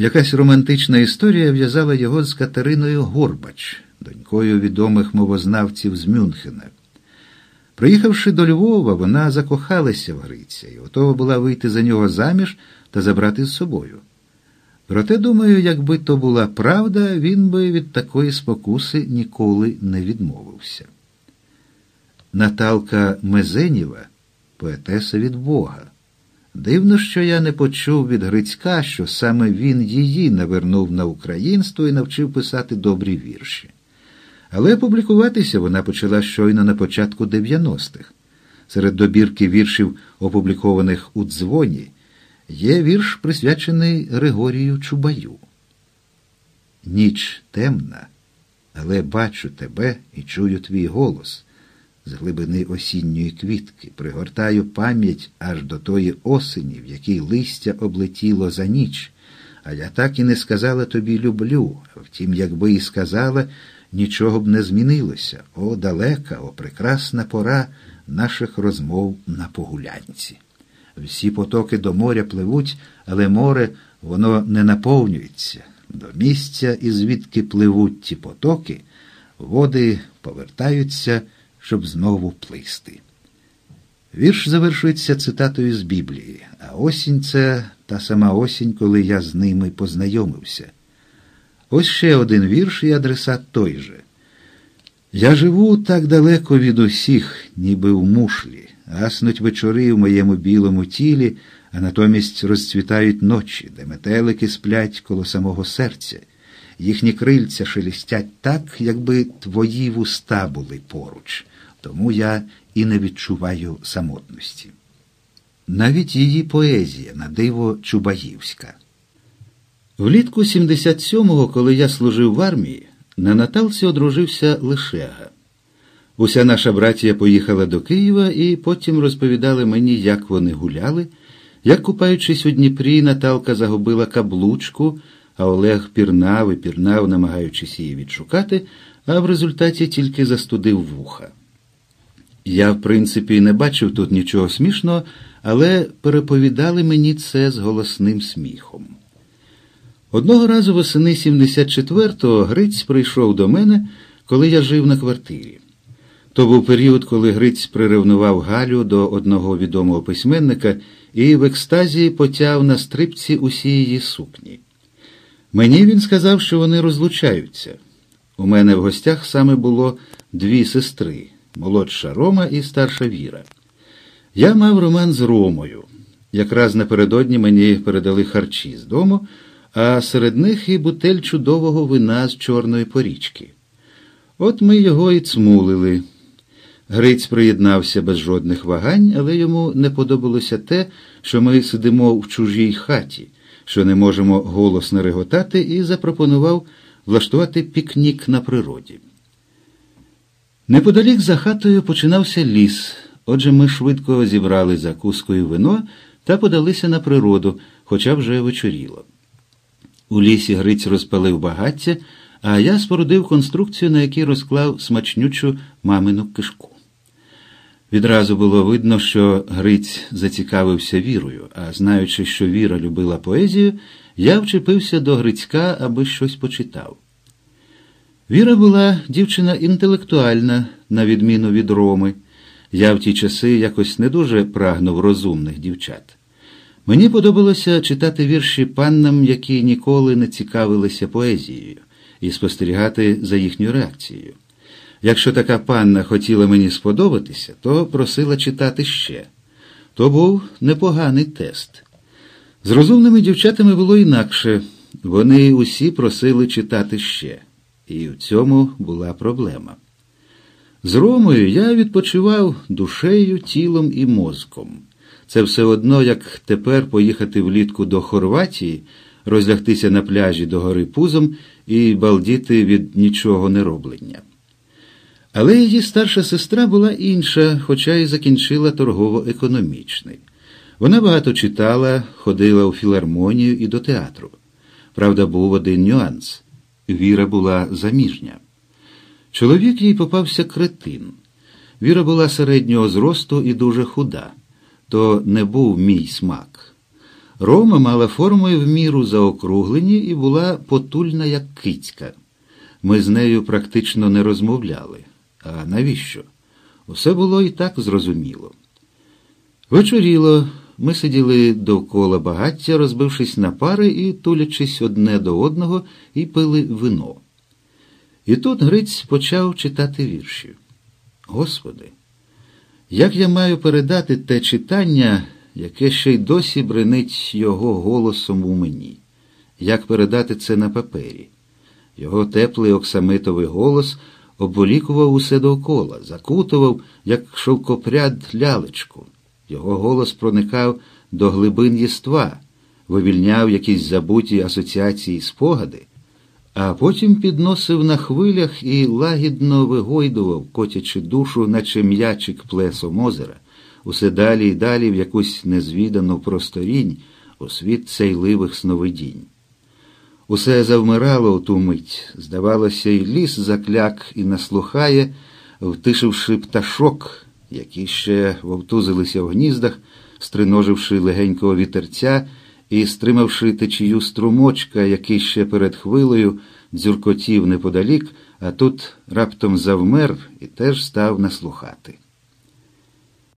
Якась романтична історія в'язала його з Катериною Горбач, донькою відомих мовознавців з Мюнхена. Приїхавши до Львова, вона закохалася в Гриця і готова була вийти за нього заміж та забрати з собою. Проте, думаю, якби то була правда, він би від такої спокуси ніколи не відмовився. Наталка Мезеніва поетеса від Бога. Дивно, що я не почув від Грицька, що саме він її навернув на українство і навчив писати добрі вірші. Але публікуватися вона почала щойно на початку 90-х. Серед добірки віршів, опублікованих у дзвоні, є вірш, присвячений Григорію Чубаю. Ніч темна, але бачу тебе і чую твій голос з глибини осінньої квітки, пригортаю пам'ять аж до тої осені, в якій листя облетіло за ніч. А я так і не сказала тобі люблю. Втім, якби і сказала, нічого б не змінилося. О, далека, о, прекрасна пора наших розмов на погулянці. Всі потоки до моря пливуть, але море воно не наповнюється. До місця, і звідки пливуть ті потоки, води повертаються щоб знову плисти. Вірш завершується цитатою з Біблії, а осінь це та сама осінь, коли я з ними познайомився. Ось ще один вірш і адресат той же. Я живу так далеко від усіх, ніби в мушлі, гаснуть вечори в моєму білому тілі, а натомість розцвітають ночі, де метелики сплять коло самого серця. Їхні крильця шелестять так, якби твої вуста були поруч тому я і не відчуваю самотності. Навіть її поезія на диво Чубаївська. Влітку 77-го, коли я служив в армії, на Наталці одружився Лишега. Уся наша братія поїхала до Києва і потім розповідали мені, як вони гуляли, як, купаючись у Дніпрі, Наталка загубила каблучку, а Олег пірнав і пірнав, намагаючись її відшукати, а в результаті тільки застудив вуха. Я, в принципі, не бачив тут нічого смішного, але переповідали мені це з голосним сміхом. Одного разу восени 74-го Гриць прийшов до мене, коли я жив на квартирі. То був період, коли Гриць приревнував Галю до одного відомого письменника і в екстазії потяв на стрипці усі її сукні. Мені він сказав, що вони розлучаються. У мене в гостях саме було дві сестри молодша Рома і старша Віра. Я мав роман з Ромою. Якраз напередодні мені передали харчі з дому, а серед них і бутель чудового вина з Чорної порічки. От ми його і цмулили. Гриць приєднався без жодних вагань, але йому не подобалося те, що ми сидимо в чужій хаті, що не можемо голосно реготати, і запропонував влаштувати пікнік на природі. Неподалік за хатою починався ліс, отже ми швидко зібрали закускою вино та подалися на природу, хоча вже вечоріло. У лісі Гриць розпалив багаття, а я спорудив конструкцію, на якій розклав смачнючу мамину кишку. Відразу було видно, що Гриць зацікавився вірою, а знаючи, що Віра любила поезію, я вчепився до Грицька, аби щось почитав. Віра була дівчина інтелектуальна, на відміну від Роми. Я в ті часи якось не дуже прагнув розумних дівчат. Мені подобалося читати вірші паннам, які ніколи не цікавилися поезією, і спостерігати за їхньою реакцією. Якщо така панна хотіла мені сподобатися, то просила читати ще. То був непоганий тест. З розумними дівчатами було інакше вони усі просили читати ще. І в цьому була проблема. З Ромою я відпочивав душею, тілом і мозком. Це все одно, як тепер поїхати влітку до Хорватії, розлягтися на пляжі до гори пузом і балдіти від нічого не роблення. Але її старша сестра була інша, хоча й закінчила торгово-економічний. Вона багато читала, ходила у філармонію і до театру. Правда, був один нюанс. Віра була заміжня. Чоловік їй попався кретин. Віра була середнього зросту і дуже худа, то не був мій смак. Рома мала форму і в міру заокруглені і була потульна, як кицька. Ми з нею практично не розмовляли. А навіщо? Усе було і так зрозуміло. Вечоріло, ми сиділи довкола багаття, розбившись на пари і тулячись одне до одного, і пили вино. І тут Гриць почав читати вірші. Господи, як я маю передати те читання, яке ще й досі бренить його голосом у мені? Як передати це на папері? Його теплий оксамитовий голос обволікував усе довкола, закутував, як шовкопряд лялечку. Його голос проникав до глибин єства, вивільняв якісь забуті асоціації спогади, а потім підносив на хвилях і лагідно вигойдував, котячи душу, наче м'ячик плесом озера, усе далі і далі в якусь незвідану просторінь у світ цейливих сновидінь. Усе завмирало у ту мить, здавалося, і ліс закляк і наслухає, втишивши пташок, які ще вовтузилися в гніздах, стриноживши легенького вітерця і стримавши течію струмочка, який ще перед хвилею дзюркотів неподалік, а тут раптом завмер і теж став наслухати.